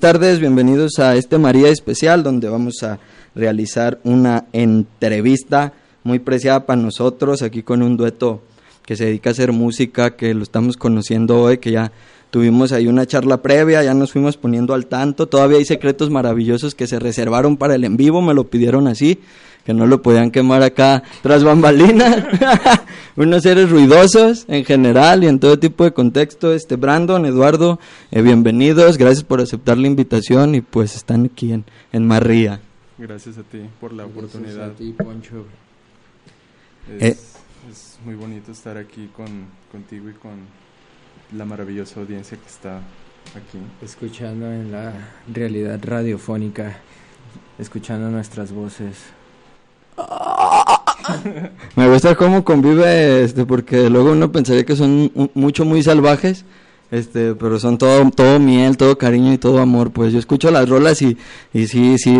Buenas tardes, bienvenidos a este María especial donde vamos a realizar una entrevista muy preciada para nosotros aquí con un dueto que se dedica a hacer música, que lo estamos conociendo hoy, que ya tuvimos ahí una charla previa, ya nos fuimos poniendo al tanto, todavía hay secretos maravillosos que se reservaron para el en vivo, me lo pidieron así, que no lo podían quemar acá tras bambalinas, unos seres ruidosos en general y en todo tipo de contexto. Este Brandon, Eduardo, eh, bienvenidos, gracias por aceptar la invitación y pues están aquí en, en Marría. Gracias a ti por la oportunidad. a ti, Poncho. Es, Eh. es muy bonito estar aquí con, contigo y con la maravillosa audiencia que está aquí. Escuchando en la realidad radiofónica, escuchando nuestras voces. Me gusta cómo convive, este, porque luego uno pensaría que son mucho muy salvajes Este, pero son todo, todo miel, todo cariño y todo amor. Pues yo escucho las rolas y, y sí, sí,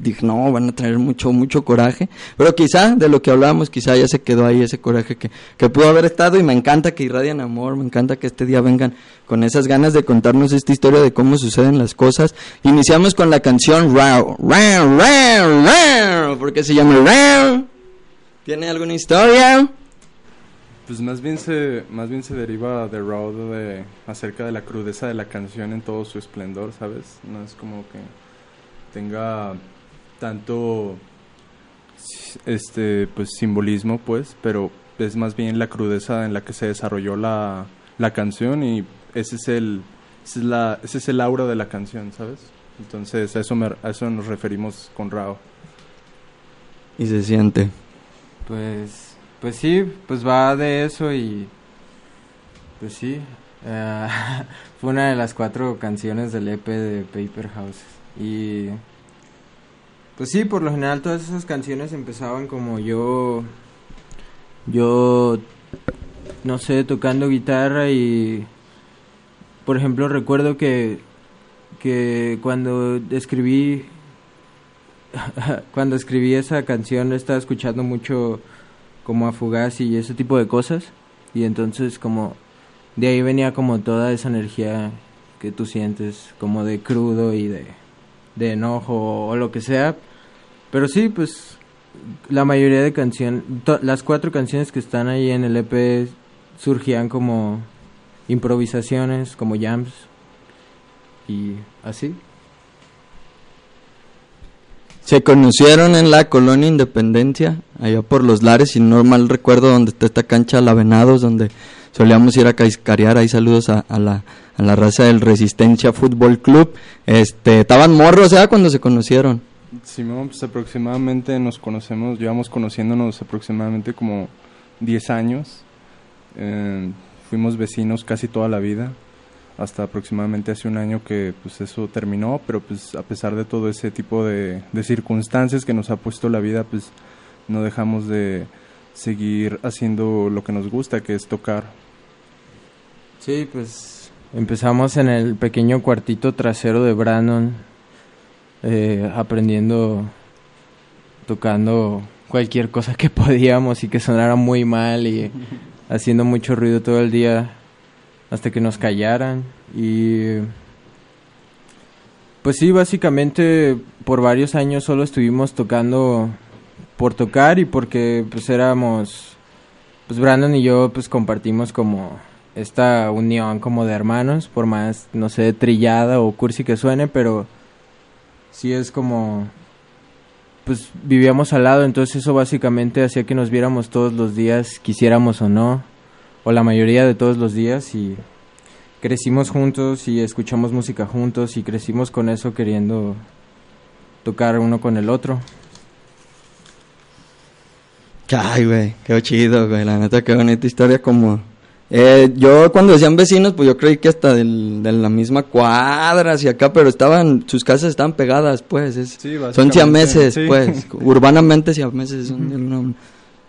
dije, no, van a traer mucho, mucho coraje. Pero quizá, de lo que hablábamos, quizá ya se quedó ahí ese coraje que, que pudo haber estado y me encanta que irradian amor, me encanta que este día vengan con esas ganas de contarnos esta historia de cómo suceden las cosas. Iniciamos con la canción Rao, Rao, Rao, Rao, ¿por qué se llama Rao? ¿Tiene alguna historia? Pues más bien se, más bien se deriva de Raw de, acerca de la crudeza de la canción en todo su esplendor, ¿sabes? No es como que tenga tanto este pues simbolismo pues, pero es más bien la crudeza en la que se desarrolló la, la canción y ese es el ese es, la, ese es el aura de la canción, ¿sabes? Entonces a eso, me, a eso nos referimos con Rao. Y se siente. Pues pues sí, pues va de eso y pues sí, eh, fue una de las cuatro canciones del EP de Paper Houses. Y pues sí, por lo general todas esas canciones empezaban como yo, yo, no sé, tocando guitarra y, por ejemplo, recuerdo que, que cuando escribí, cuando escribí esa canción estaba escuchando mucho como a Fugazi y ese tipo de cosas. Y entonces como de ahí venía como toda esa energía que tú sientes, como de crudo y de, de enojo o, lo que sea. Pero sí, pues la mayoría de canciones, las cuatro canciones que están ahí en el EP surgían como improvisaciones, como jams y así. Se conocieron en la colonia Independencia, allá por los lares, si no mal recuerdo, donde está esta cancha La Venados, donde solíamos ir a caiscarear. Ahí saludos a, la, a la raza del Resistencia Fútbol Club. Este, estaban morros, ¿ya? Cuando se conocieron. Sí, pues aproximadamente nos conocemos, llevamos conociéndonos aproximadamente como 10 años. Eh, fuimos vecinos casi toda la vida hasta aproximadamente hace un año que pues eso terminó, pero pues a pesar de todo ese tipo de, circunstancias que nos ha puesto la vida, pues no dejamos de seguir haciendo lo que nos gusta, que es tocar. Sí, pues empezamos en el pequeño cuartito trasero de Brandon, eh, aprendiendo, tocando cualquier cosa que podíamos y que sonara muy mal y haciendo mucho ruido todo el día hasta que nos callaran. Y pues sí, básicamente por varios años solo estuvimos tocando por tocar y porque pues éramos pues Brandon y yo pues compartimos como esta unión como de hermanos, por más no sé trillada o cursi que suene, pero sí es como pues vivíamos al lado, entonces eso básicamente hacía que nos viéramos todos los días, quisiéramos o no o la mayoría de todos los días y crecimos juntos y escuchamos música juntos y crecimos con eso queriendo tocar uno con el otro. Ay, güey, qué chido, güey, la neta, qué bonita historia como... Eh, yo cuando decían vecinos, pues yo creí que hasta del, de la misma cuadra hacia acá, pero estaban, sus casas estaban pegadas, pues, es, son siameses, pues, urbanamente siameses son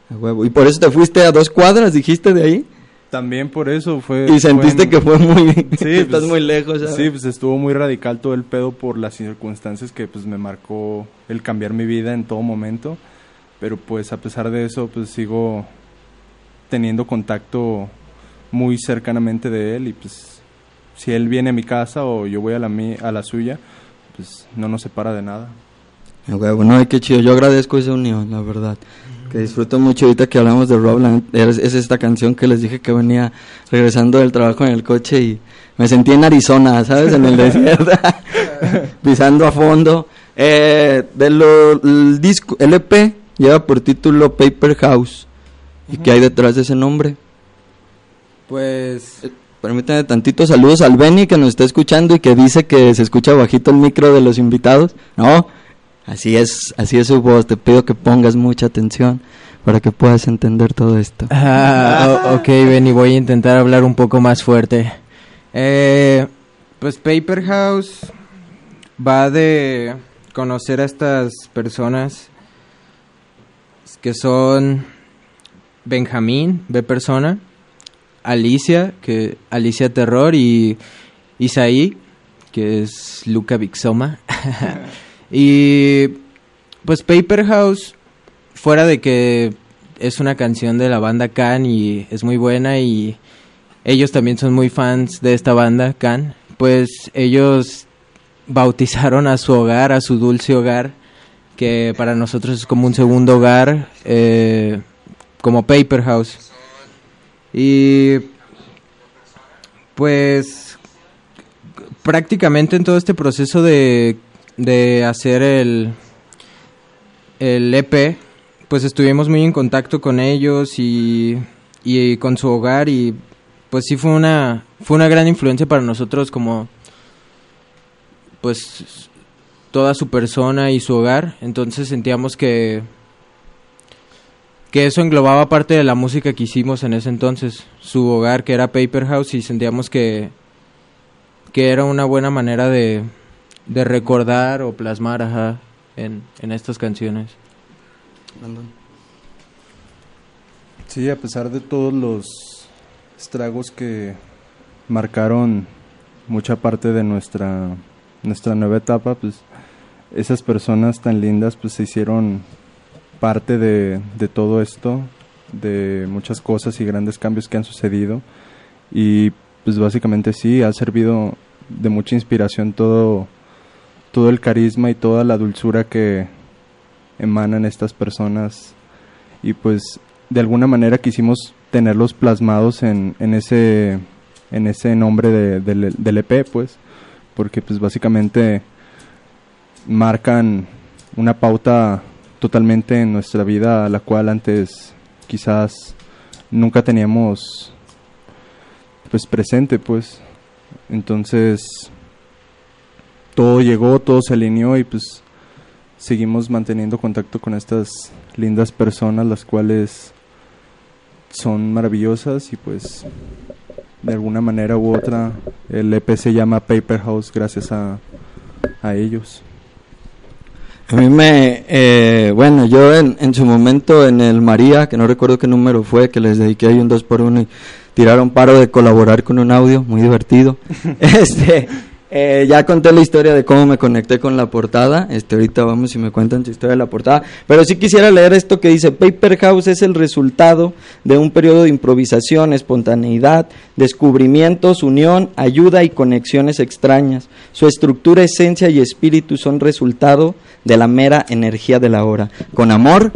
huevo. Y por eso te fuiste a dos cuadras, dijiste, de ahí. También por eso fue... Y sentiste que fue muy... Sí, estás pues, muy lejos. Sí, pues estuvo muy radical todo el pedo por las circunstancias que pues me marcó el cambiar mi vida en todo momento. Pero pues a pesar de eso pues sigo teniendo contacto muy cercanamente de él y pues si él viene a mi casa o yo voy a la, a la suya, pues no nos separa de nada. Bueno, qué chido. Yo agradezco esa unión, la verdad que disfruto mucho ahorita que hablamos de Rob, es, esta canción que les dije que venía regresando del trabajo en el coche y me sentí en Arizona, ¿sabes? En el desierto, pisando a fondo. Eh, el disco, LP lleva por título Paper House. ¿Y qué hay detrás de ese nombre? Pues... Eh, permítanme tantito saludos al Benny que nos está escuchando y que dice que se escucha bajito el micro de los invitados. No, Así es, así es su voz. Te pido que pongas mucha atención para que puedas entender todo esto. Ah, ok, Benny, voy a intentar hablar un poco más fuerte. Eh, pues Paper House va de conocer a estas personas que son Benjamín, B persona, Alicia, que Alicia Terror y Isaí, que es Luca Bixoma. y pues Paper House, fuera de que es una canción de la banda Can y es muy buena y ellos también son muy fans de esta banda Can, pues ellos bautizaron a su hogar, a su dulce hogar, que para nosotros es como un segundo hogar, eh, como Paper House. Y pues prácticamente en todo este proceso de, de hacer el, el EP, pues estuvimos muy en contacto con ellos y, y con su hogar y pues sí fue una, fue una gran influencia para nosotros como pues toda su persona y su hogar, entonces sentíamos que que eso englobaba parte de la música que hicimos en ese entonces, su hogar que era Paper House y sentíamos que que era una buena manera de, de recordar o plasmar ajá, en, en estas canciones. Sí, a pesar de todos los estragos que marcaron mucha parte de nuestra nuestra nueva etapa, pues esas personas tan lindas pues se hicieron parte de, de todo esto, de muchas cosas y grandes cambios que han sucedido y pues básicamente sí, ha servido de mucha inspiración todo, todo el carisma y toda la dulzura que emanan estas personas. Y pues de alguna manera quisimos tenerlos plasmados en, en ese en ese nombre de, del EP pues porque pues básicamente marcan una pauta totalmente en nuestra vida la cual antes quizás nunca teníamos pues presente pues. Entonces todo llegó todo se alineó y pues seguimos manteniendo contacto con estas lindas personas las cuales son maravillosas y pues de alguna manera u otra el EP se llama Paper House gracias a, a ellos. A mí me, eh, bueno, yo en, en, su momento en el María, que no recuerdo qué número fue, que les dediqué ahí un 2 por 1 y tiraron paro de colaborar con un audio, muy divertido. este, eh, ya conté la historia de cómo me conecté con la portada. Este, ahorita vamos y me cuentan su historia de la portada. Pero sí quisiera leer esto que dice: Paper House es el resultado de un periodo de improvisación, espontaneidad, descubrimientos, unión, ayuda y conexiones extrañas. Su estructura, esencia y espíritu son resultado de la mera energía de la hora. Con amor,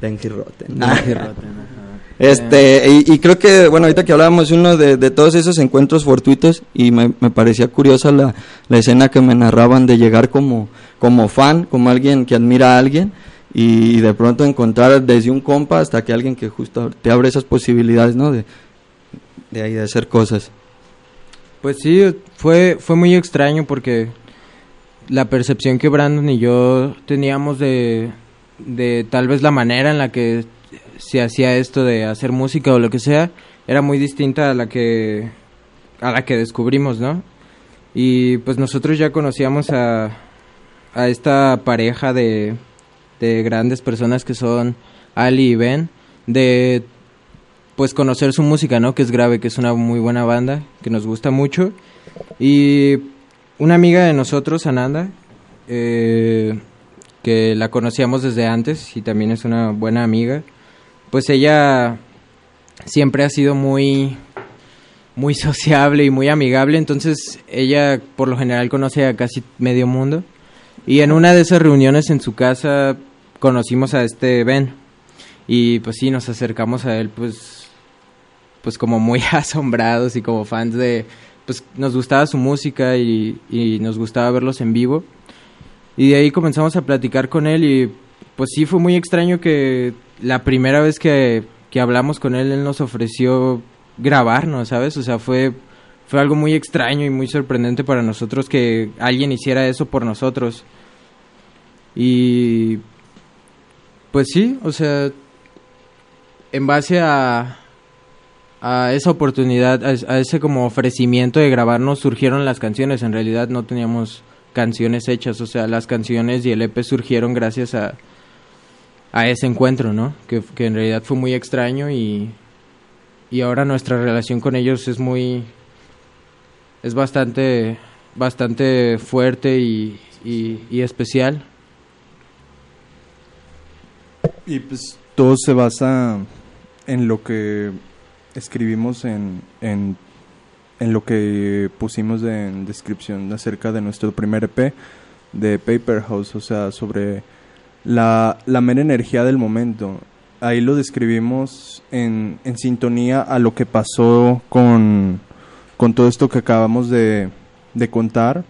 Denji Rotten. Este, y, y, creo que, bueno, ahorita que hablábamos uno de, de todos esos encuentros fortuitos y me, me parecía curiosa la, la, escena que me narraban de llegar como, como fan, como alguien que admira a alguien y, de pronto encontrar desde un compa hasta que alguien que justo te abre esas posibilidades, ¿no? De, de ahí de hacer cosas. Pues sí, fue, fue muy extraño porque la percepción que Brandon y yo teníamos de, de tal vez la manera en la que se hacía esto de hacer música o lo que sea, era muy distinta a la que a la que descubrimos, ¿no? Y pues nosotros ya conocíamos a, a esta pareja de, de grandes personas que son Ali y Ben, de pues conocer su música, ¿no? Que es grave, que es una muy buena banda, que nos gusta mucho. Y una amiga de nosotros, Ananda, eh, que la conocíamos desde antes y también es una buena amiga, pues ella siempre ha sido muy muy sociable y muy amigable, entonces ella por lo general conoce a casi medio mundo. Y en una de esas reuniones en su casa conocimos a este Ben. Y pues sí, nos acercamos a él pues pues como muy asombrados y como fans de pues nos gustaba su música y, y nos gustaba verlos en vivo. Y de ahí comenzamos a platicar con él y pues sí fue muy extraño que la primera vez que, que hablamos con él, él nos ofreció grabarnos, ¿sabes? O sea, fue, fue algo muy extraño y muy sorprendente para nosotros que alguien hiciera eso por nosotros. Y pues sí, o sea, en base a, a esa oportunidad, a, a, ese como ofrecimiento de grabarnos, surgieron las canciones. En realidad no teníamos canciones hechas, o sea, las canciones y el EP surgieron gracias a, a ese encuentro, ¿no? Que, que en realidad fue muy extraño y, y ahora nuestra relación con ellos es muy es bastante bastante fuerte y, y, especial y pues todo se basa en lo que escribimos en, en, en lo que pusimos en descripción acerca de nuestro primer EP de Paper House, o sea, sobre la, la mera energía del momento. Ahí lo describimos en, en sintonía a lo que pasó con, con todo esto que acabamos de, de contar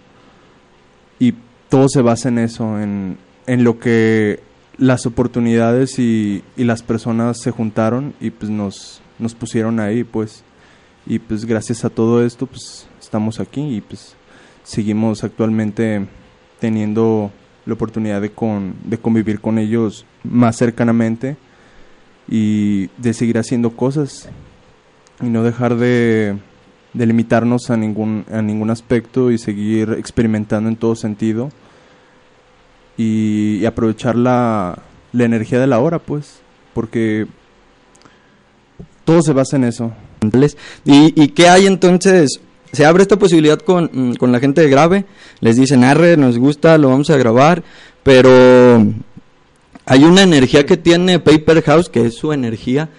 y todo se basa en eso, en, en lo que las oportunidades y, y, las personas se juntaron y pues nos, nos pusieron ahí pues y pues gracias a todo esto pues estamos aquí y pues seguimos actualmente teniendo la oportunidad de, con, de convivir con ellos más cercanamente y de seguir haciendo cosas y no dejar de, de limitarnos a ningún, a ningún aspecto y seguir experimentando en todo sentido y, y aprovechar la, la energía de la hora, pues, porque todo se basa en eso. ¿Y, y qué hay entonces? Se abre esta posibilidad con, mm, con la gente de Grave, les dicen, arre, nos gusta, lo vamos a grabar, pero hay una energía que tiene Paper House, que es su energía,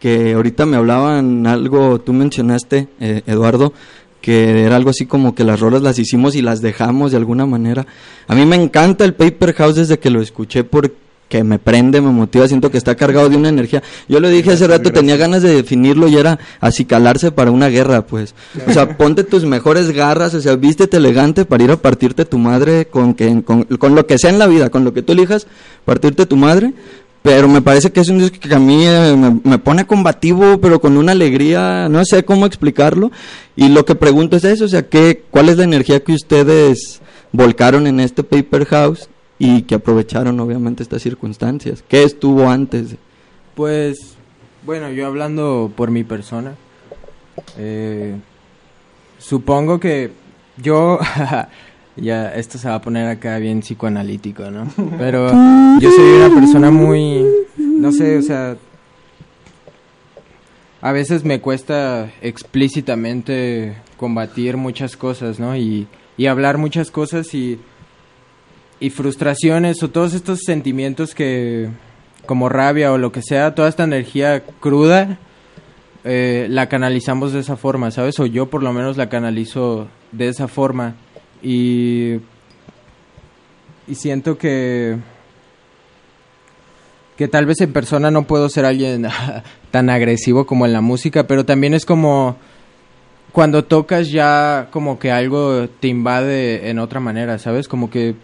que ahorita me hablaban algo, tú mencionaste, eh, Eduardo, que era algo así como que las rolas las hicimos y las dejamos de alguna manera. A mí me encanta el Paper House desde que lo escuché porque me prende, me motiva, siento que está cargado de una energía. Yo lo dije hace rato, tenía ganas de definirlo y era acicalarse para una guerra, pues. O sea, ponte tus mejores garras, o sea, vístete elegante para ir a partirte tu madre con, que, con, con lo que sea en la vida, con lo que tú elijas, partirte tu madre, pero me parece que es un disco que a mí eh, me, me, pone combativo, pero con una alegría, no sé cómo explicarlo. Y lo que pregunto es eso, o sea, ¿qué, ¿cuál es la energía que ustedes volcaron en este Paper House y que aprovecharon obviamente estas circunstancias? ¿Qué estuvo antes? Pues, bueno, yo hablando por mi persona, eh, supongo que yo... ya esto se va a poner acá bien psicoanalítico, ¿no? Pero yo soy una persona muy, no sé, o sea, a veces me cuesta explícitamente combatir muchas cosas, ¿no? Y, y hablar muchas cosas y, y frustraciones o todos estos sentimientos que, como rabia o lo que sea, toda esta energía cruda, eh, la canalizamos de esa forma, ¿sabes? O yo por lo menos la canalizo de esa forma y, y siento que que tal vez en persona no puedo ser alguien tan agresivo como en la música, pero también es como cuando tocas ya como que algo te invade en otra manera, ¿sabes? Como que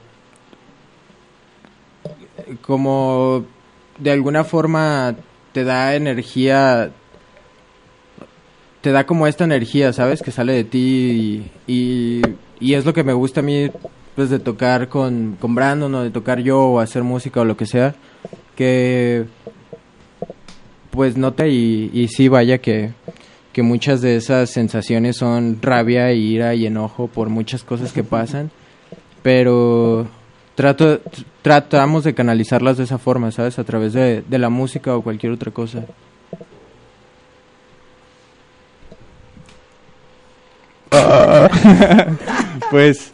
como de alguna forma te da energía te da como esta energía, ¿sabes? Que sale de ti y, y y es lo que me gusta a mí pues de tocar con, con Brandon o de tocar yo o hacer música o lo que sea que pues nota y, y sí vaya que, que muchas de esas sensaciones son rabia, ira y enojo por muchas cosas que pasan pero trato tratamos de canalizarlas de esa forma, ¿sabes? A través de, de la música o cualquier otra cosa. pues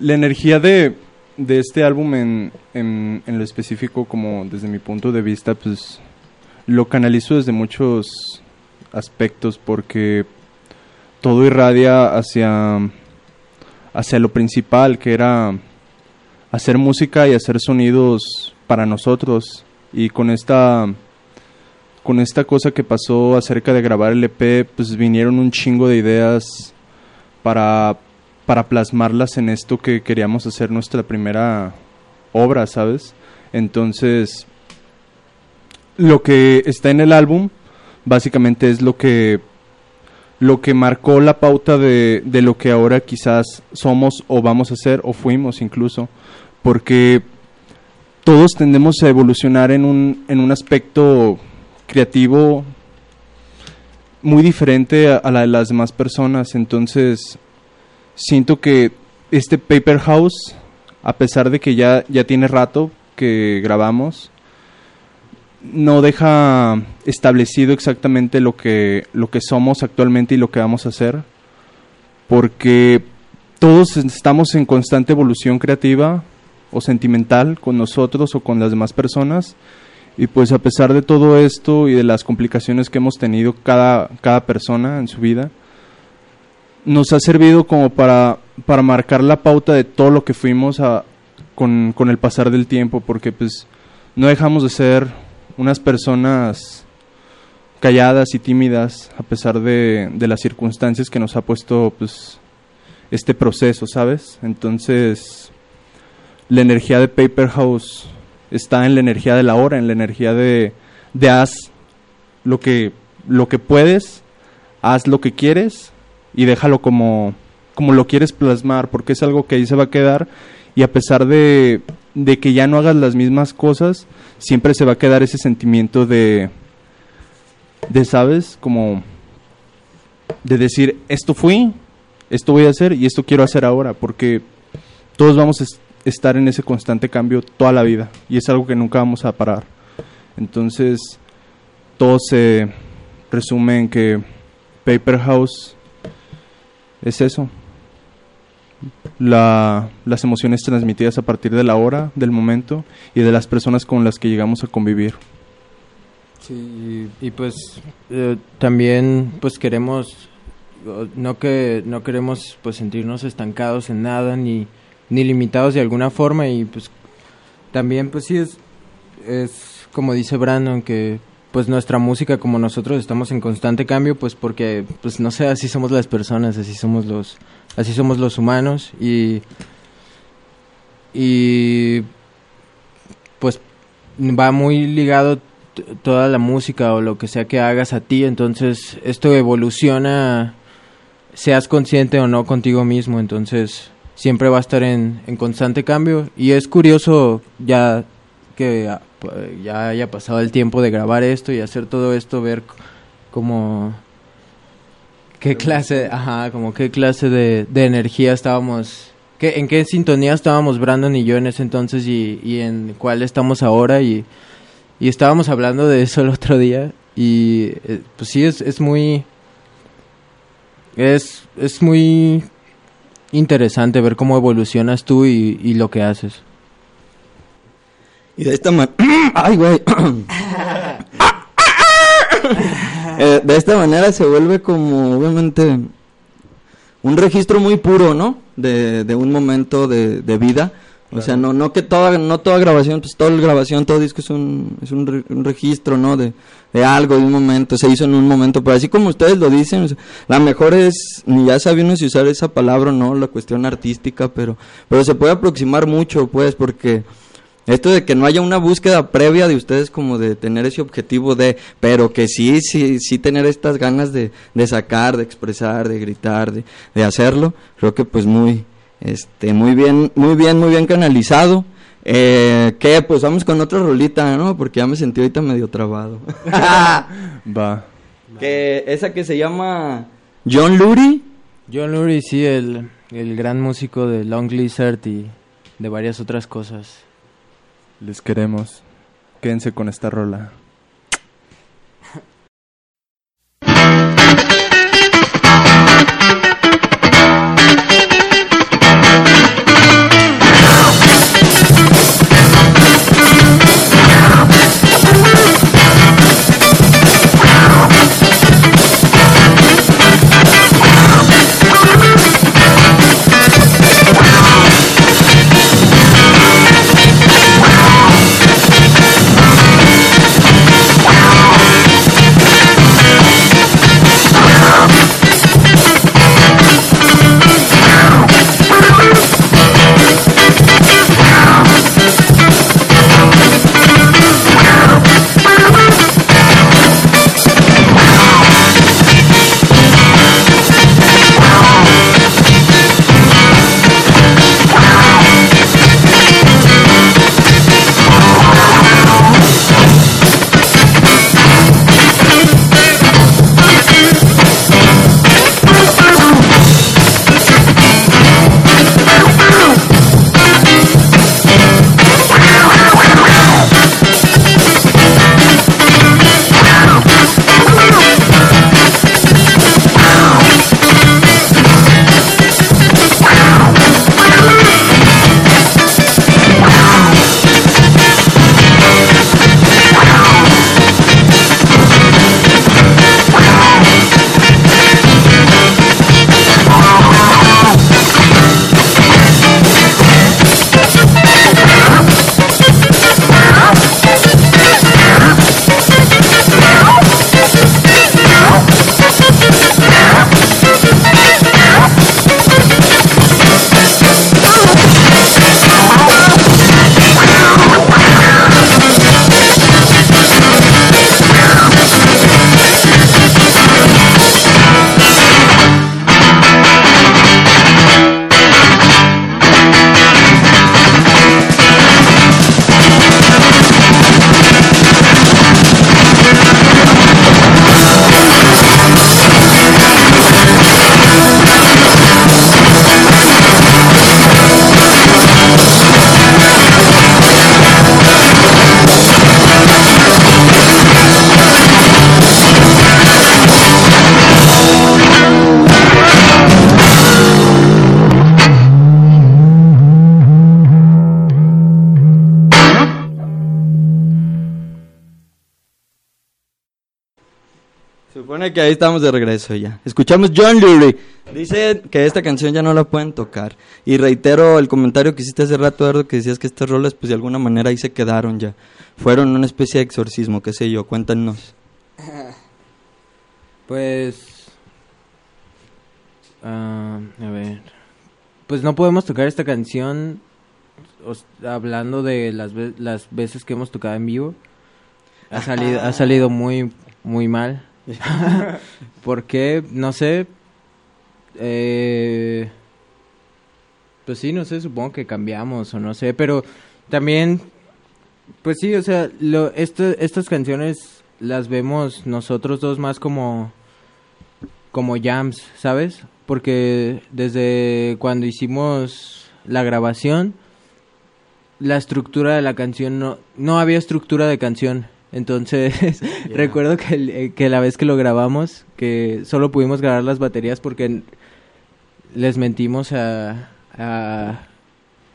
la energía de, de este álbum en, en, en, lo específico, como desde mi punto de vista, pues lo canalizo desde muchos aspectos porque todo irradia hacia, hacia lo principal, que era hacer música y hacer sonidos para nosotros. Y con esta con esta cosa que pasó acerca de grabar el EP, pues vinieron un chingo de ideas para, para plasmarlas en esto que queríamos hacer nuestra primera obra, ¿sabes? Entonces, lo que está en el álbum básicamente es lo que lo que marcó la pauta de, de lo que ahora quizás somos o vamos a ser o fuimos incluso porque todos tendemos a evolucionar en un, en un aspecto creativo muy diferente a, la de las demás personas. Entonces, siento que este Paper House, a pesar de que ya, ya tiene rato que grabamos, no deja establecido exactamente lo que, lo que somos actualmente y lo que vamos a hacer, porque todos estamos en constante evolución creativa o sentimental con nosotros o con las demás personas, y pues a pesar de todo esto y de las complicaciones que hemos tenido cada, cada persona en su vida, nos ha servido como para, para marcar la pauta de todo lo que fuimos a, con, con el pasar del tiempo, porque pues no dejamos de ser unas personas calladas y tímidas a pesar de, de las circunstancias que nos ha puesto pues este proceso, ¿sabes? Entonces, la energía de Paper House está en la energía de la hora, en la energía de, de haz lo que, lo que puedes, haz lo que quieres y déjalo como, como lo quieres plasmar, porque es algo que ahí se va a quedar y a pesar de, de que ya no hagas las mismas cosas, siempre se va a quedar ese sentimiento de, de ¿sabes? Como de decir, esto fui, esto voy a hacer y esto quiero hacer ahora, porque todos vamos a estar en ese constante cambio toda la vida y es algo que nunca vamos a parar. Entonces, todo se resume en que Paper House es eso, la, las emociones transmitidas a partir de la hora, del momento y de las personas con las que llegamos a convivir. Sí, y, pues eh, también pues queremos no que no queremos pues sentirnos estancados en nada ni ni limitados de alguna forma y pues también pues sí es es como dice Brandon que pues nuestra música como nosotros estamos en constante cambio pues porque pues no sé así somos las personas así somos los así somos los humanos y y pues va muy ligado toda la música o lo que sea que hagas a ti. Entonces esto evoluciona seas consciente o no contigo mismo. Entonces siempre va a estar en, en constante cambio. Y es curioso ya que ya haya pasado el tiempo de grabar esto y hacer todo esto ver como qué clase, ajá, como qué clase de, de energía estábamos, qué, en qué sintonía estábamos Brandon y yo en ese entonces y, y en cuál estamos ahora y, y estábamos hablando de eso el otro día y eh, pues sí es, es muy es, es muy interesante ver cómo evolucionas tú y, y lo que haces. Y de esta manera... ¡Ay, güey! Eh, de esta manera se vuelve como, obviamente, un registro muy puro, ¿no? De, de un momento de, de vida. O sea, no, no que toda, no toda grabación, pues toda grabación, todo disco es un, es un, re- un registro, ¿no? De, de algo, de un momento, se hizo en un momento, pero así como ustedes lo dicen, o sea, la mejor es, ni ya sabe uno si usar esa palabra o no, la cuestión artística, pero, pero se puede aproximar mucho, pues, porque esto de que no haya una búsqueda previa de ustedes como de tener ese objetivo de, pero que sí, sí, sí tener estas ganas de, de sacar, de expresar, de gritar, de, de hacerlo, creo que pues muy, este, muy bien, muy bien, muy bien canalizado. Eh, que pues vamos con otra rolita, ¿no? Porque ya me sentí ahorita medio trabado. Va. que esa que se llama John Lurie. John Lurie, sí, el, el gran músico de Long Lizard y de varias otras cosas. Les queremos. Quédense con esta rola. Supone que ahí estamos de regreso ya. Escuchamos John Lurie. Dice que esta canción ya no la pueden tocar. Y reitero el comentario que hiciste hace rato, Eduardo, que decías que estas rolas, pues de alguna manera ahí se quedaron ya. Fueron una especie de exorcismo, qué sé yo. Cuéntanos. Pues... ah, a ver. Pues no podemos tocar esta canción hablando de las, las veces que hemos tocado en vivo. Ha salido, ha salido muy, muy mal. ¿Por qué? No sé. Eh, pues sí, no sé, supongo que cambiamos o no sé, pero también, pues sí, o sea, lo, esto- estas canciones las vemos nosotros dos más como, como jams, ¿sabes? Porque desde cuando hicimos la grabación, la estructura de la canción no, no había estructura de canción. Entonces, recuerdo que, el- eh, que la vez que lo grabamos, que solo pudimos grabar las baterías porque les mentimos a, a,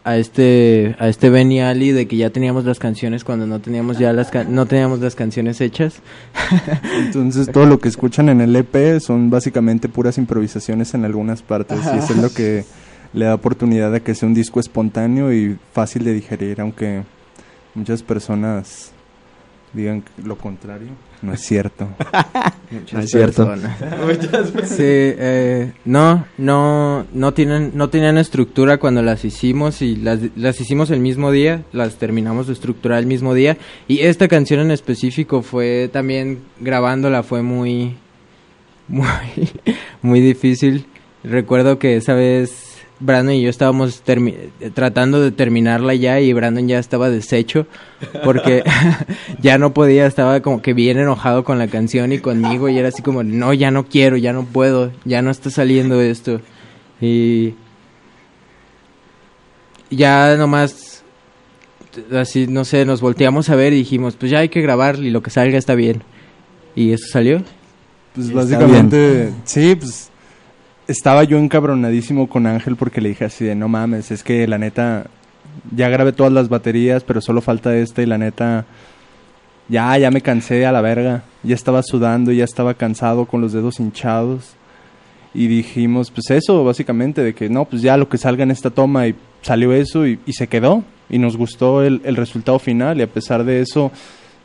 a este a este Ben y Ali de que ya teníamos las canciones cuando no teníamos ya las no teníamos las canciones hechas. Entonces todo lo que escuchan en el EP son básicamente puras improvisaciones en algunas partes y eso es lo que le da oportunidad de que sea un disco espontáneo y fácil de digerir, aunque muchas personas digan lo contrario. No es cierto. No es cierto. personas. Sí, eh, no, no, no tienen, no tenían estructura cuando las hicimos y las, las hicimos el mismo día, las terminamos de estructurar el mismo día y esta canción en específico fue también grabándola fue muy, muy, muy difícil. Recuerdo que esa vez Brandon y yo estábamos tratando de terminarla ya y Brandon ya estaba deshecho porque ya no podía, estaba como que bien enojado con la canción y conmigo y era así como, no, ya no quiero, ya no puedo, ya no está saliendo esto. Y ya nomás, así, no sé, nos volteamos a ver y dijimos, pues ya hay que grabar y lo que salga está bien. Y eso salió. Pues básicamente, sí, pues estaba yo encabronadísimo con Ángel porque le dije así de no mames, es que la neta ya grabé todas las baterías, pero solo falta esta y la neta ya ya me cansé a la verga, ya estaba sudando, ya estaba cansado con los dedos hinchados. Y dijimos pues eso básicamente de que no, pues ya lo que salga en esta toma y salió eso y, y se quedó. Y nos gustó el, el resultado final y a pesar de eso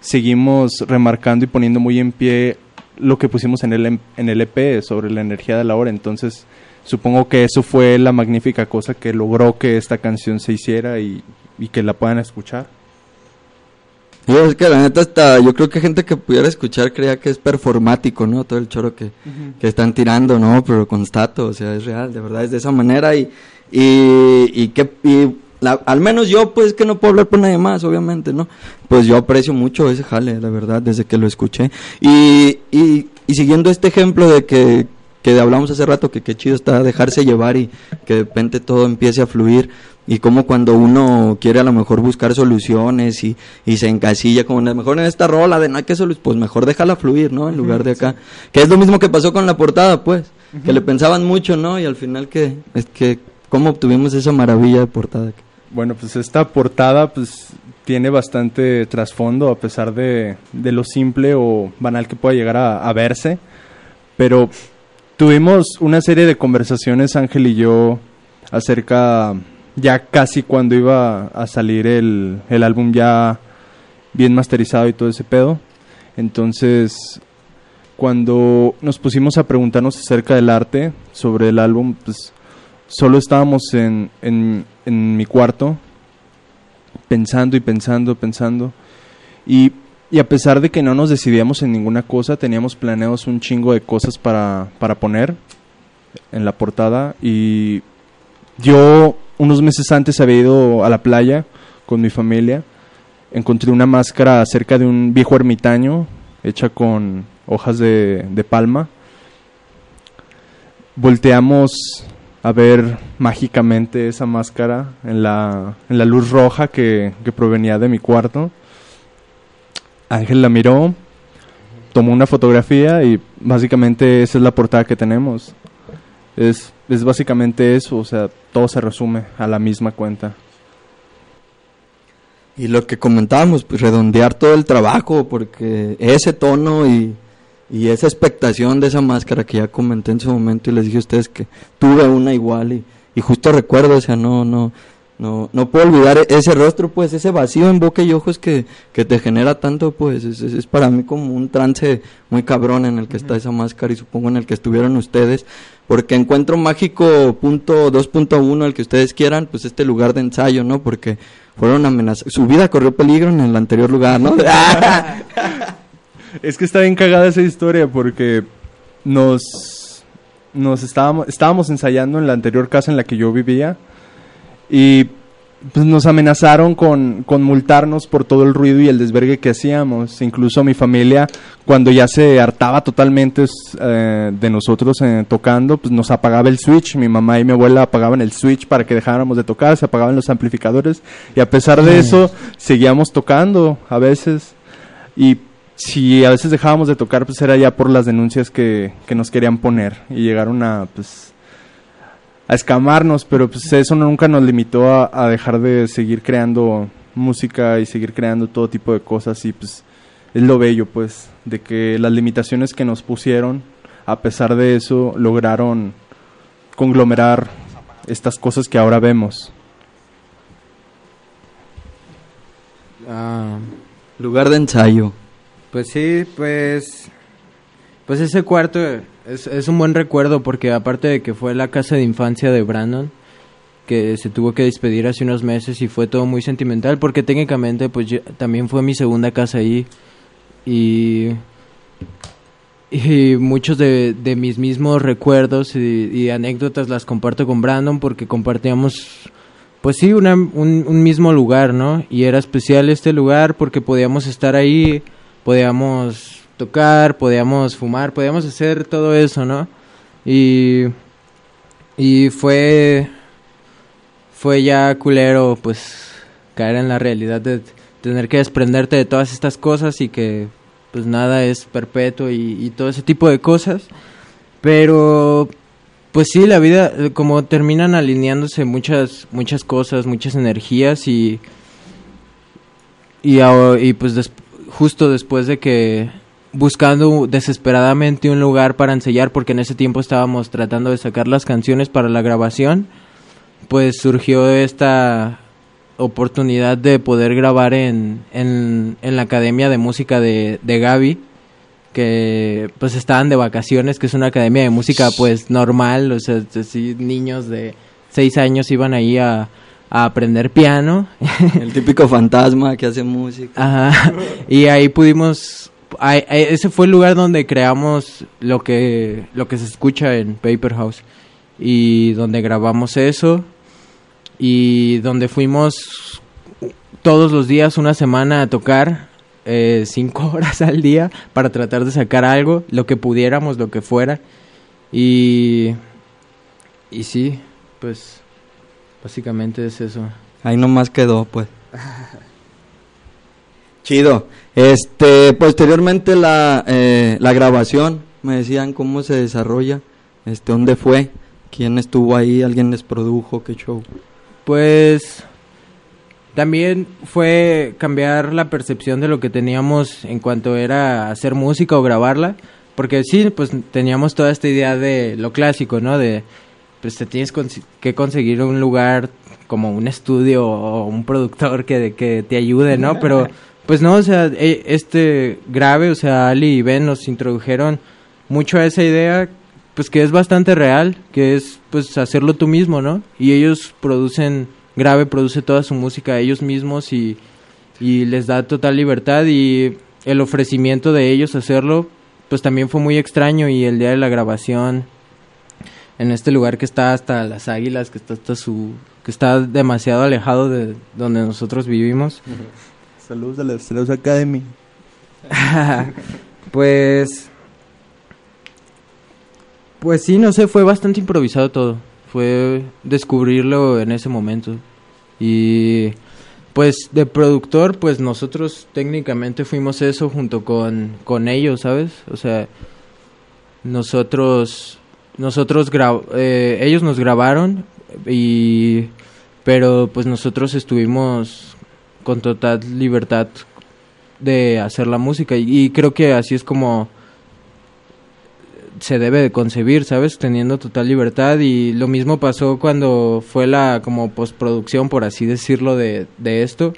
seguimos remarcando y poniendo muy en pie lo que pusimos en el, em- en el EP sobre la energía de la hora. Entonces, supongo que eso fue la magnífica cosa que logró que esta canción se hiciera y, y que la puedan escuchar. Sí, es que la neta hasta yo creo que gente que pudiera escuchar creía que es performático, ¿no? Todo el choro que, que están tirando, ¿no? Pero constato, o sea, es real, de verdad es de esa manera y, y, y que, y la- al menos yo, pues que no puedo hablar por nadie más, obviamente, ¿no? Pues yo aprecio mucho ese jale, la verdad, desde que lo escuché. Y, y, y siguiendo este ejemplo de que, que hablamos hace rato, que qué chido está dejarse llevar y que de repente todo empiece a fluir. Y como cuando uno quiere a lo mejor buscar soluciones y, y se encasilla como mejor en esta rola de no hay que solucionar, pues mejor déjala fluir, ¿no? En lugar de acá. Que es lo mismo que pasó con la portada, pues. Que le pensaban mucho, ¿no? Y al final que, es que, ¿cómo obtuvimos esa maravilla de portada? Bueno, pues esta portada pues tiene bastante trasfondo a pesar de, de lo simple o banal que pueda llegar a, verse. Pero tuvimos una serie de conversaciones, Ángel y yo, acerca ya casi cuando iba a salir el, el álbum ya bien masterizado y todo ese pedo. Entonces, cuando nos pusimos a preguntarnos acerca del arte sobre el álbum, pues solo estábamos en, en mi cuarto pensando y pensando, pensando. Y, y a pesar de que no nos decidíamos en ninguna cosa, teníamos planeados un chingo de cosas para, para poner en la portada. Y yo unos meses antes había ido a la playa con mi familia. Encontré una máscara cerca de un viejo ermitaño hecha con hojas de, de palma. Volteamos a ver mágicamente esa máscara en la, en la luz roja que, que provenía de mi cuarto. Ángel la miró, tomó una fotografía y básicamente esa es la portada que tenemos. Es, es básicamente eso, o sea, todo se resume a la misma cuenta. Y lo que comentábamos, pues redondear todo el trabajo, porque ese tono y, y esa expectación de esa máscara que ya comenté en su momento y les dije a ustedes que tuve una igual y, y justo recuerdo, o sea, no, no, no, no puedo olvidar ese rostro, pues, ese vacío en boca y ojos que, que te genera tanto, pues, es, es, es para mí como un trance muy cabrón en el que está esa máscara y supongo en el que estuvieron ustedes, porque encuentro mágico punto 2.1, el que ustedes quieran, pues este lugar de ensayo, ¿no? Porque fueron amenazados, su vida corrió peligro en el anterior lugar, ¿no? Es que está bien cagada esa historia porque nos, nos estábamos, estábamos ensayando en la anterior casa en la que yo vivía y pues, nos amenazaron con, con multarnos por todo el ruido y el desvergue que hacíamos. Incluso mi familia, cuando ya se hartaba totalmente eh, de nosotros eh, tocando, pues nos apagaba el switch. Mi mamá y mi abuela apagaban el switch para que dejáramos de tocar, se apagaban los amplificadores y a pesar de eso seguíamos tocando a veces. Y si a veces dejábamos de tocar, pues era ya por las denuncias que, que nos querían poner y llegaron a, pues, a escamarnos, pero pues eso nunca nos limitó a, a, dejar de seguir creando música y seguir creando todo tipo de cosas y pues es lo bello, pues, de que las limitaciones que nos pusieron, a pesar de eso, lograron conglomerar estas cosas que ahora vemos. Ah, lugar de ensayo. Pues sí, pues. Pues ese cuarto es, es, un buen recuerdo porque, aparte de que fue la casa de infancia de Brandon, que se tuvo que despedir hace unos meses y fue todo muy sentimental, porque técnicamente, pues yo, también fue mi segunda casa ahí. Y. Y muchos de, de mis mismos recuerdos y, anécdotas las comparto con Brandon porque compartíamos pues sí, una, un, un, mismo lugar, ¿no? Y era especial este lugar porque podíamos estar ahí, podíamos tocar, podíamos fumar, podíamos hacer todo eso, ¿no? Y, y fue, fue ya culero, pues, caer en la realidad de tener que desprenderte de todas estas cosas y que, pues, nada es perpetuo y, todo ese tipo de cosas. Pero, pues sí, la vida, como terminan alineándose muchas, muchas cosas, muchas energías y, y, y pues des, justo después de que buscando desesperadamente un lugar para ensayar, porque en ese tiempo estábamos tratando de sacar las canciones para la grabación, pues surgió esta oportunidad de poder grabar en, en, la Academia de Música de, de Gaby, que pues estaban de vacaciones, que es una academia de música pues normal, o sea, niños de seis años iban ahí a, a aprender piano. El típico fantasma que hace música. Ajá. Y ahí pudimos, ahí, ese fue el lugar donde creamos lo que, lo que se escucha en Paper House y donde grabamos eso y donde fuimos todos los días una semana a tocar eh, cinco horas al día para tratar de sacar algo, lo que pudiéramos, lo que fuera. Y, y sí, pues básicamente es eso. Ahí nomás quedó, pues. Chido. Este, posteriormente la, eh, la grabación, me decían cómo se desarrolla, este, dónde fue, quién estuvo ahí, alguien les produjo, qué show. Pues también fue cambiar la percepción de lo que teníamos en cuanto era hacer música o grabarla, porque sí, pues teníamos toda esta idea de lo clásico, ¿no? De, pues te tienes que conseguir un lugar como un estudio o un productor que, que te ayude, ¿no? Pero, pues no, o sea, este grave, o sea, Ali y Ben nos introdujeron mucho a esa idea, pues que es bastante real, que es, pues, hacerlo tú mismo, ¿no? Y ellos producen Grave produce toda su música ellos mismos y, y les da total libertad y el ofrecimiento de ellos hacerlo pues también fue muy extraño y el día de la grabación en este lugar que está hasta las águilas que está hasta su que está demasiado alejado de donde nosotros vivimos saludos a la Estelos Academy pues pues sí no sé fue bastante improvisado todo fue descubrirlo en ese momento. Y pues de productor, pues nosotros técnicamente fuimos eso junto con, con ellos, ¿sabes? O sea, nosotros, nosotros eh, ellos nos grabaron y, pero pues nosotros estuvimos con total libertad de hacer la música y, y creo que así es como se debe de concebir, ¿sabes? Teniendo total libertad y lo mismo pasó cuando fue la como postproducción, por así decirlo, de, de esto.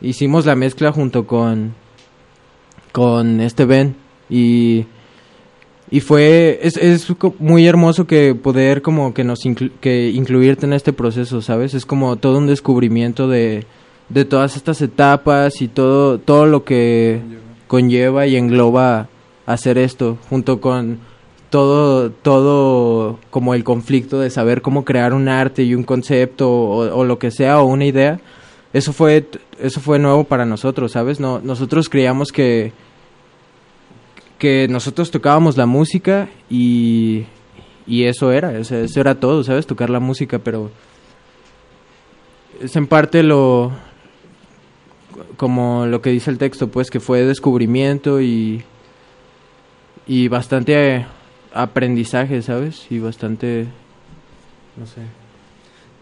Hicimos la mezcla junto con, con este Ben y, y fue, es, es muy hermoso que poder como que nos que incluirte en este proceso, ¿sabes? Es como todo un descubrimiento de, de todas estas etapas y todo, todo lo que conlleva y engloba hacer esto, junto con todo, todo como el conflicto de saber cómo crear un arte y un concepto o, lo que sea o una idea. Eso fue, eso fue nuevo para nosotros, ¿sabes? No, nosotros creíamos que, que nosotros tocábamos la música y, y eso era, eso era todo, ¿sabes? Tocar la música, pero es en parte lo, como lo que dice el texto, pues que fue descubrimiento y y bastante aprendizaje, ¿sabes? Y bastante, no sé.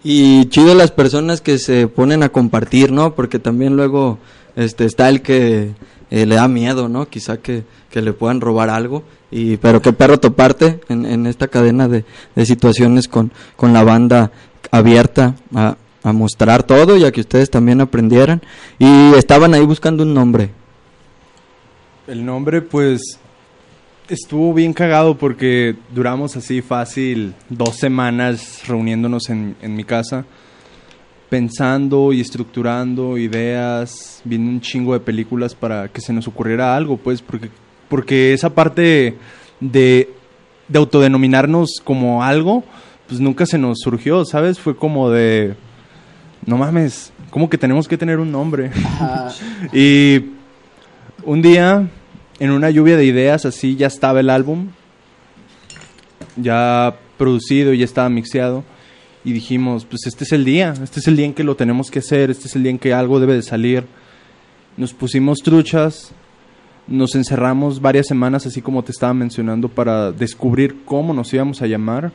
Y chido las personas que se ponen a compartir, ¿no? Porque también luego este está el que eh, le da miedo, ¿no? Quizá que, que, le puedan robar algo. Y, pero qué perro toparte en, en esta cadena de, de situaciones con, con la banda abierta a, a mostrar todo y a que ustedes también aprendieran. Y estaban ahí buscando un nombre. El nombre, pues, estuvo bien cagado porque duramos así fácil dos semanas reuniéndonos en, mi casa, pensando y estructurando ideas, viendo un chingo de películas para que se nos ocurriera algo, pues, porque, porque esa parte de, de autodenominarnos como algo, pues nunca se nos surgió, ¿sabes? Fue como de, no mames, como que tenemos que tener un nombre. y un día en una lluvia de ideas así ya estaba el álbum, ya producido, ya estaba mixeado. Y dijimos, pues este es el día, este es el día en que lo tenemos que hacer, este es el día en que algo debe de salir. Nos pusimos truchas, nos encerramos varias semanas, así como te estaba mencionando, para descubrir cómo nos íbamos a llamar.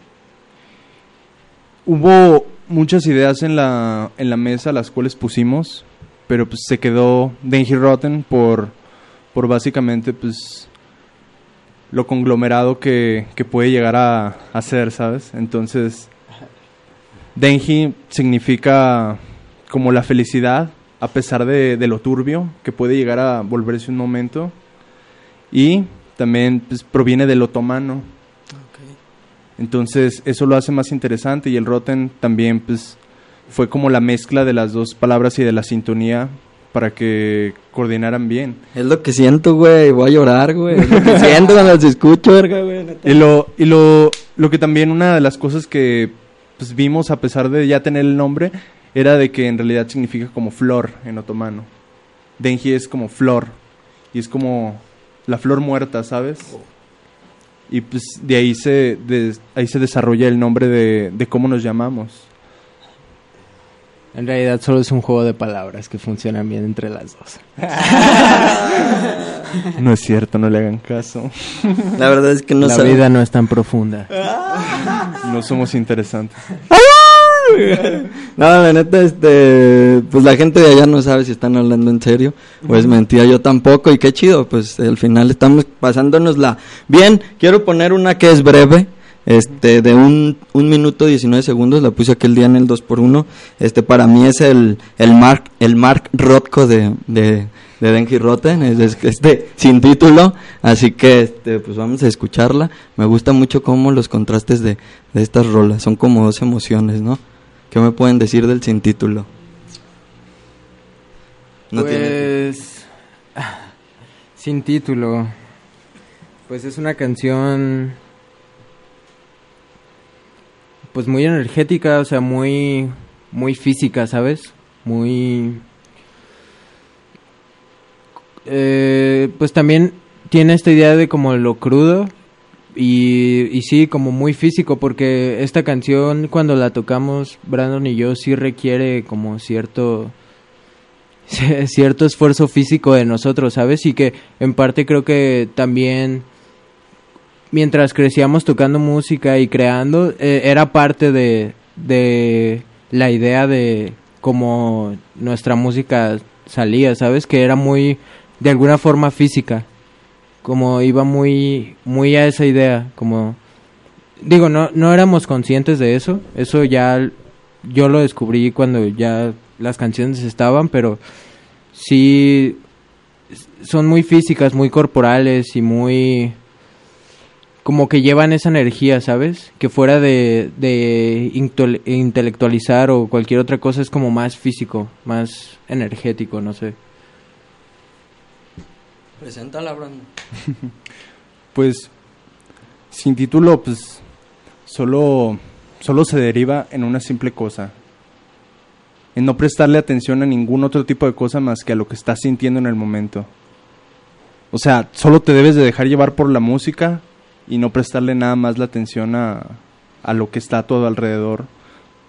Hubo muchas ideas en la, en la mesa, las cuales pusimos, pero pues se quedó Denji Rotten por por básicamente pues lo conglomerado que, puede llegar a, a, ser, ¿sabes? Entonces, Denji significa como la felicidad a pesar de, lo turbio que puede llegar a volverse un momento y también pues, proviene del otomano. Entonces, eso lo hace más interesante y el Rotten también pues fue como la mezcla de las dos palabras y de la sintonía para que coordinaran bien. Es lo que siento, güey, voy a llorar, güey. Es lo que siento cuando los escucho, verga, güey. Y lo y lo lo que también una de las cosas que pues, vimos a pesar de ya tener el nombre era de que en realidad significa como flor en otomano. Denji es como flor y es como la flor muerta, ¿sabes? Y pues de ahí se de, ahí se desarrolla el nombre de, de cómo nos llamamos. En realidad solo es un juego de palabras que funcionan bien entre las dos. no es cierto, no le hagan caso. La verdad es que no La vida no es tan profunda. no somos interesantes. no, la neta, este, pues la gente de allá no sabe si están hablando en serio o es mentira, yo tampoco, y qué chido, pues al final estamos pasándonosla bien. Quiero poner una que es breve, este de un, un minuto 19 segundos la puse aquel día en el 2x1 este para mí es el el Mark el Mark Rothko de, de, de Denji Rotten. Es, este sin título. Así que este pues vamos a escucharla. Me gusta mucho como los contrastes de, de estas rolas. Son como dos emociones no qué me pueden decir del sin título no pues sin título. Pues es una canción pues muy energética, o sea, muy muy física, ¿sabes? Muy eh, pues también tiene esta idea de como lo crudo y, y sí, como muy físico, porque esta canción cuando la tocamos, Brandon y yo, sí requiere como cierto cierto esfuerzo físico de nosotros, ¿sabes? Y que en parte creo que también mientras crecíamos tocando música y creando, eh, era parte de, de la idea de cómo nuestra música salía, ¿sabes? Que era muy, de alguna forma, física. como iba muy, muy a esa idea, como, digo, no, no éramos conscientes de eso, eso ya yo lo descubrí cuando ya las canciones estaban, pero sí son muy físicas, muy corporales y muy como que llevan esa energía, ¿sabes? Que fuera de, de intelectualizar o cualquier otra cosa es como más físico, más energético, no sé. Preséntala, Brandon. pues, sin título, pues, solo, solo se deriva en una simple cosa. En no prestarle atención a ningún otro tipo de cosa más que a lo que estás sintiendo en el momento. O sea, solo te debes de dejar llevar por la música y no prestarle nada más la atención a, a lo que está todo alrededor,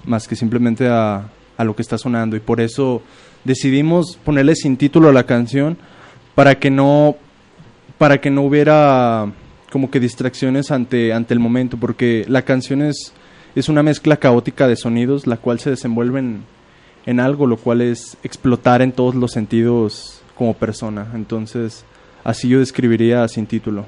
más que simplemente a, a lo que está sonando. Y por eso decidimos ponerle sin título a la canción para que no para que no hubiera como que distracciones ante ante el momento porque la canción es es una mezcla caótica de sonidos la cual se desenvuelve en, en algo lo cual es explotar en todos los sentidos como persona entonces así yo describiría sin título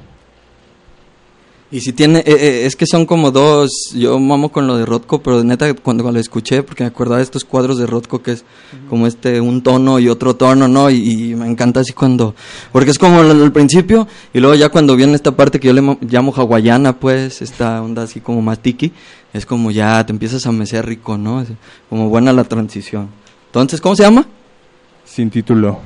y si tiene, eh, eh, es que son como dos, yo mamo con lo de Rothko, pero neta cuando, lo escuché, porque me acordaba de estos cuadros de Rothko que es como este, un tono y otro tono, ¿no? Y, me encanta así cuando, porque es como al, principio, y luego ya cuando viene esta parte que yo le llamo hawaiana, pues, esta onda así como más tiki, es como ya te empiezas a mecer rico, ¿no? como buena la transición. Entonces, ¿cómo se llama? Sin título.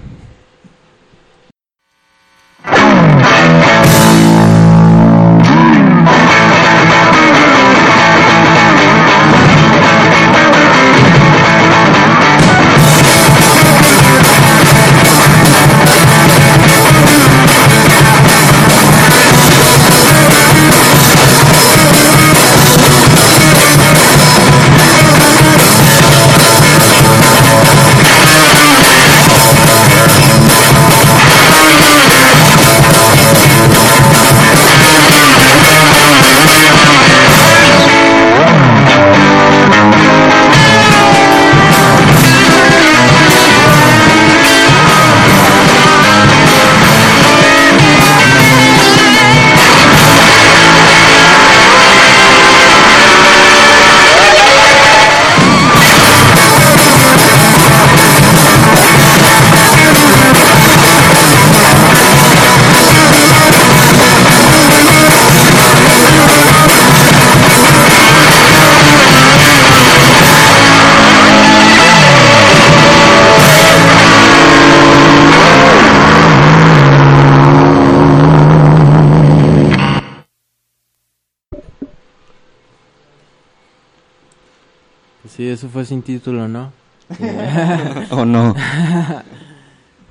Eso fue sin título, ¿no? ¿O no?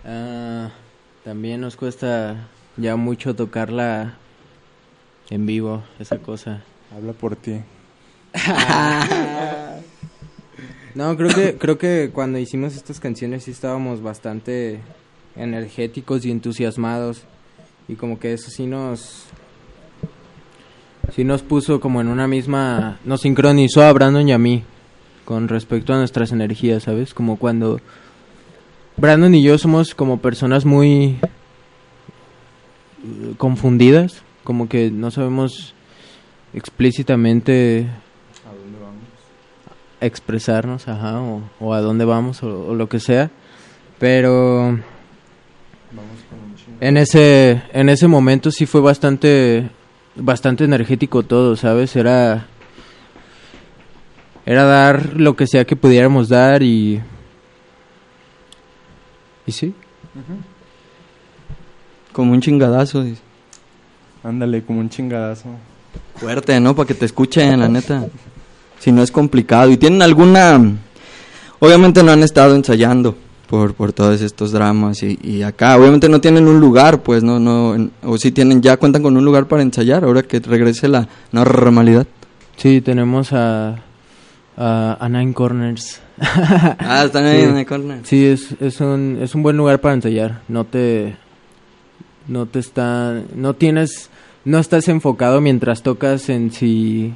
Ah, también nos cuesta ya mucho tocarla en vivo, esa cosa. Habla por ti. no, creo que, creo que cuando hicimos estas canciones sí estábamos bastante energéticos y entusiasmados. Y como que eso sí nos... Sí nos puso como en una misma... Nos sincronizó a Brandon y a mí con respecto a nuestras energías, ¿sabes? Como cuando Brandon y yo somos como personas muy eh, confundidas, como que no sabemos explícitamente a dónde vamos expresarnos, ajá, o, a dónde vamos o, lo que sea, pero en ese en ese momento sí fue bastante bastante energético todo, ¿sabes? Era era dar lo que sea que pudiéramos dar y... ¿Y sí? Como un chingadazo. Ándale, como un chingadazo. Fuerte, ¿no? Para que te escuchen, la neta. Si no es complicado. ¿Y tienen alguna...? Obviamente no han estado ensayando por, por todos estos dramas y, y, acá. Obviamente no tienen un lugar, pues, no, no... O si tienen, ya cuentan con un lugar para ensayar ahora que regrese la normalidad. Sí, tenemos a a Nine Corners. ah, están ahí en Nine Corners. Sí, es, es, un, es un buen lugar para ensayar. No te. No te está. No tienes. No estás enfocado mientras tocas en si.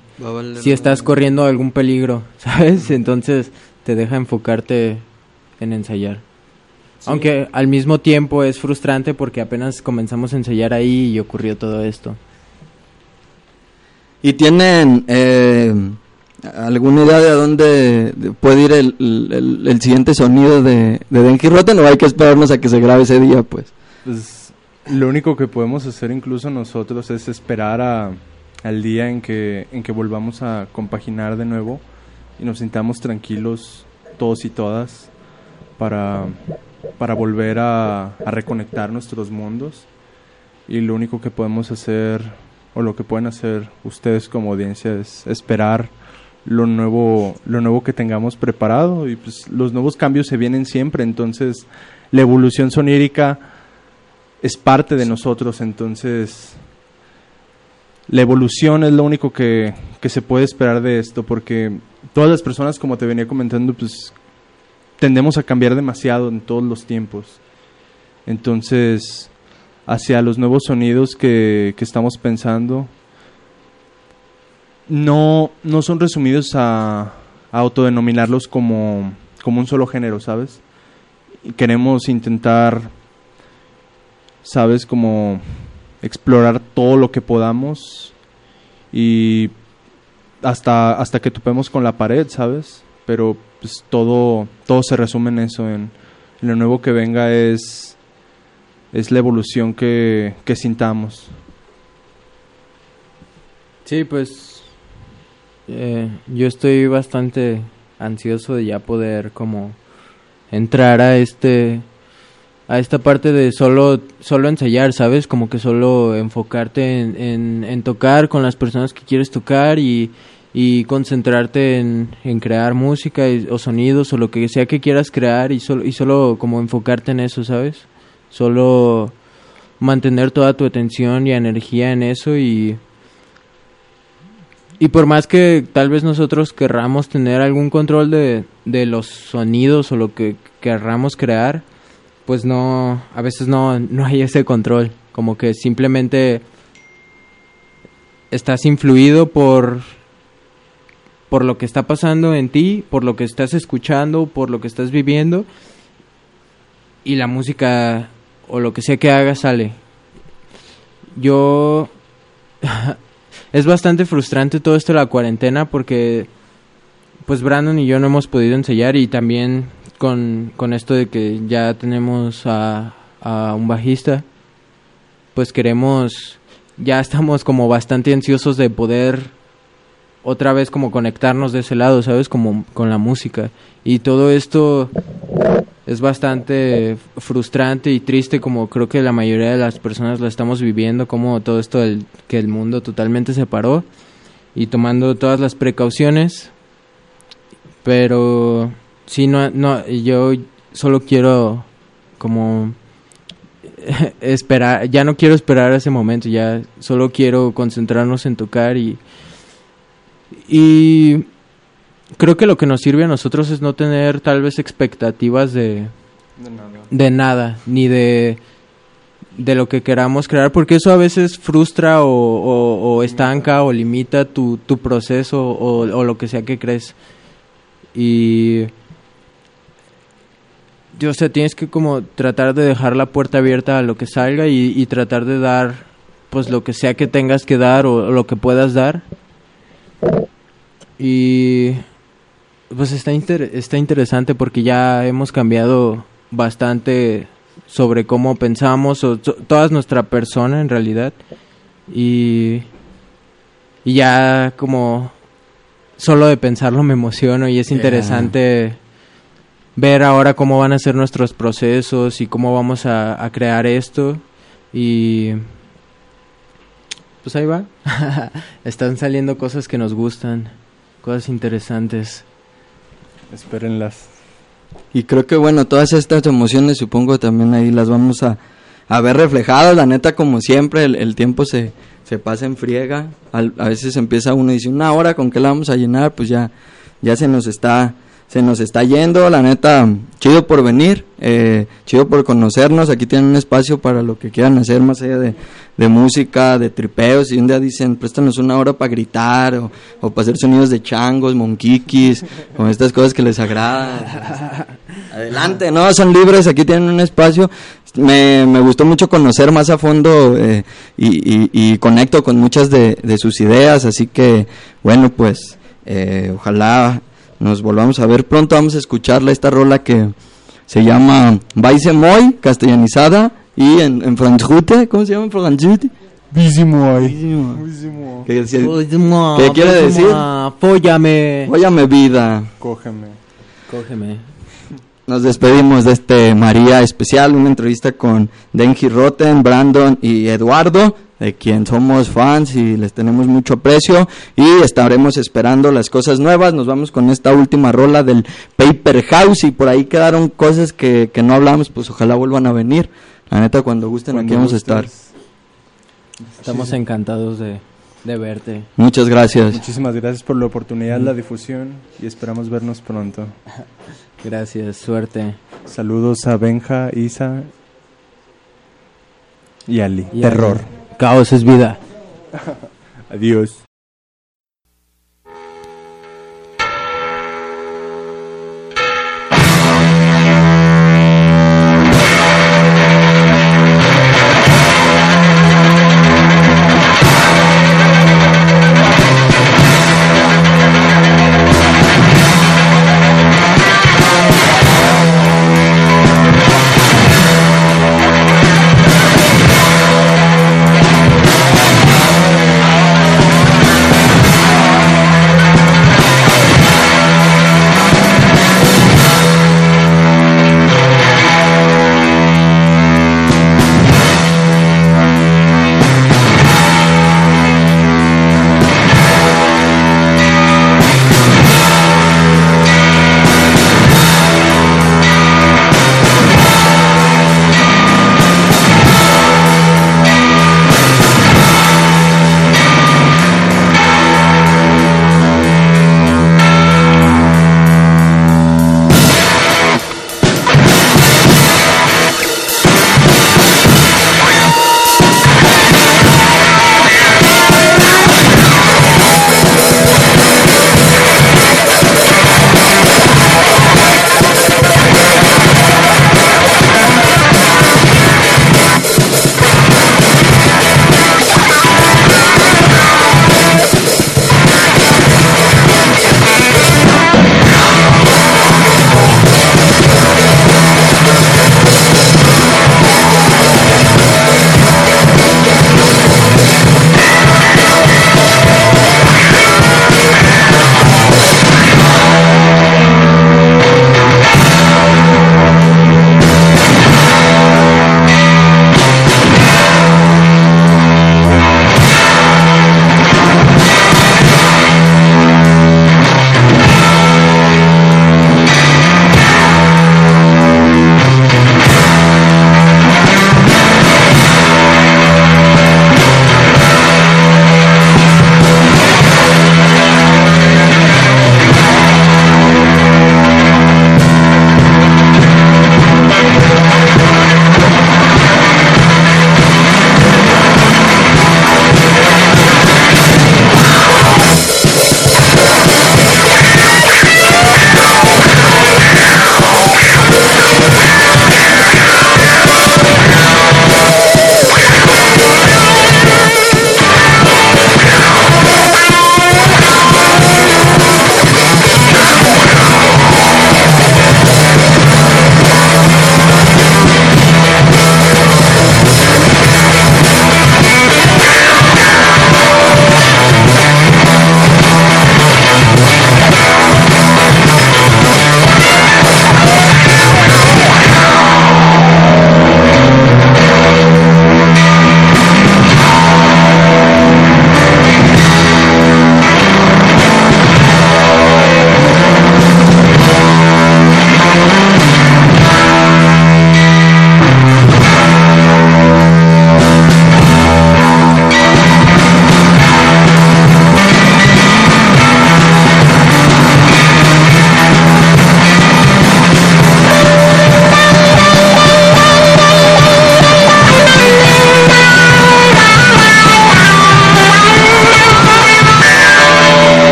Si estás corriendo algún peligro, ¿sabes? Entonces te deja enfocarte en ensayar. Aunque al mismo tiempo es frustrante porque apenas comenzamos a ensayar ahí y ocurrió todo esto. ¿Y tienen eh, alguna idea de a dónde puede ir el, siguiente sonido de, de Denki Rotten o hay que esperarnos a que se grabe ese día, pues? Pues lo único que podemos hacer incluso nosotros es esperar a, al día en que, en que volvamos a compaginar de nuevo y nos sintamos tranquilos todos y todas para, para volver a, a reconectar nuestros mundos. Y lo único que podemos hacer o lo que pueden hacer ustedes como audiencia es esperar lo nuevo lo nuevo que tengamos preparado y pues los nuevos cambios se vienen siempre. Entonces la evolución sonírica es parte de nosotros. Entonces la evolución es lo único que, que se puede esperar de esto porque todas las personas como te venía comentando pues tendemos a cambiar demasiado en todos los tiempos. Entonces hacia los nuevos sonidos que, estamos pensando no, no son resumidos a, autodenominarlos como, como un solo género, ¿sabes? Queremos intentar, ¿sabes? Como explorar todo lo que podamos y hasta, hasta que topemos con la pared, ¿sabes? Pero pues todo, todo se resume en eso, en lo nuevo que venga es es la evolución que, que sintamos. Sí, pues eh, yo estoy bastante ansioso de ya poder como entrar a este a esta parte de solo solo ensayar, ¿sabes? Como que solo enfocarte en, en, tocar con las personas que quieres tocar y, y concentrarte en, en crear música o sonidos o lo que sea que quieras crear y solo, y solo como enfocarte en eso, ¿sabes? Solo mantener toda tu atención y energía en eso y y por más que tal vez nosotros querramos tener algún control de, de los sonidos o lo que querramos crear, pues no, a veces no, no hay ese control. Como que simplemente estás influido por, por lo que está pasando en ti, por lo que estás escuchando, por lo que estás viviendo. Y la música o lo que sea que haga sale. Yo... es bastante frustrante todo esto de la cuarentena porque pues Brandon y yo no hemos podido ensayar y también con, con esto de que ya tenemos a, a un bajista, pues queremos, ya estamos como bastante ansiosos de poder otra vez como conectarnos de ese lado, ¿sabes? Como con la música. Y todo esto es bastante frustrante y triste como creo que la mayoría de las personas lo estamos viviendo, como todo esto del, que el mundo totalmente se paró y tomando todas las precauciones. Pero sí, no, no, yo solo quiero como esperar, ya no quiero esperar ese momento, ya solo quiero concentrarnos en tocar y y creo que lo que nos sirve a nosotros es no tener tal vez expectativas de, de, nada. ni de, de lo que queramos crear, porque eso a veces frustra o, estanca o limita tu, tu proceso o, lo que sea que crees. Y... Yo sé, tienes que como tratar de dejar la puerta abierta a lo que salga y, y tratar de dar pues lo que sea que tengas que dar o lo que puedas dar y pues está, está interesante porque ya hemos cambiado bastante sobre cómo pensamos, o toda nuestra persona en realidad. Y, y ya como solo de pensarlo me emociono y es interesante ver ahora cómo van a ser nuestros procesos y cómo vamos a, a crear esto. Y pues ahí va. Están saliendo cosas que nos gustan cosas interesantes. Espérenlas. Y creo que bueno, todas estas emociones supongo también ahí las vamos a, a ver reflejadas, la neta como siempre, el, tiempo se, se pasa en friega, a veces empieza uno y dice una hora con qué la vamos a llenar, pues ya, ya se nos está se nos está yendo, la neta, chido por venir, eh, chido por conocernos, aquí tienen un espacio para lo que quieran hacer más allá de, de música, de tripeos, y un día dicen, préstanos una hora para gritar, o, o para hacer sonidos de changos, monquiquis, con estas cosas que les agradan. Adelante, no, son libres, aquí tienen un espacio. Me, me gustó mucho conocer más a fondo eh, y, y- y conecto con muchas de, de sus ideas, así que bueno, pues eh, ojalá nos volvamos a ver pronto. Vamos a escucharla esta rola que se llama Baise Moy, castellanizada, y en, en franchute, ¿cómo se llama en. Que decía, ¿Qué ¿Qué quiere decir? Fóllame. Óyame vida. Cógeme. Cógeme. Nos despedimos de este María especial, una entrevista con Denji Rotten, Brandon y Eduardo, de quien somos fans y les tenemos mucho aprecio y estaremos esperando las cosas nuevas. Nos vamos con esta última rola del Paper House y por ahí quedaron cosas que, que no hablamos, pues ojalá vuelvan a venir. La neta, cuando gusten, aquí Cuando vamos a estar. Estamos encantados de, de verte. Muchas gracias. Muchísimas gracias por la oportunidad, la difusión y esperamos vernos pronto. Gracias, suerte. Saludos a Benja, Isa y Ali. Y Terror. Caos es vida. Adiós.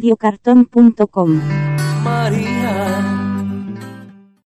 radiocartón.com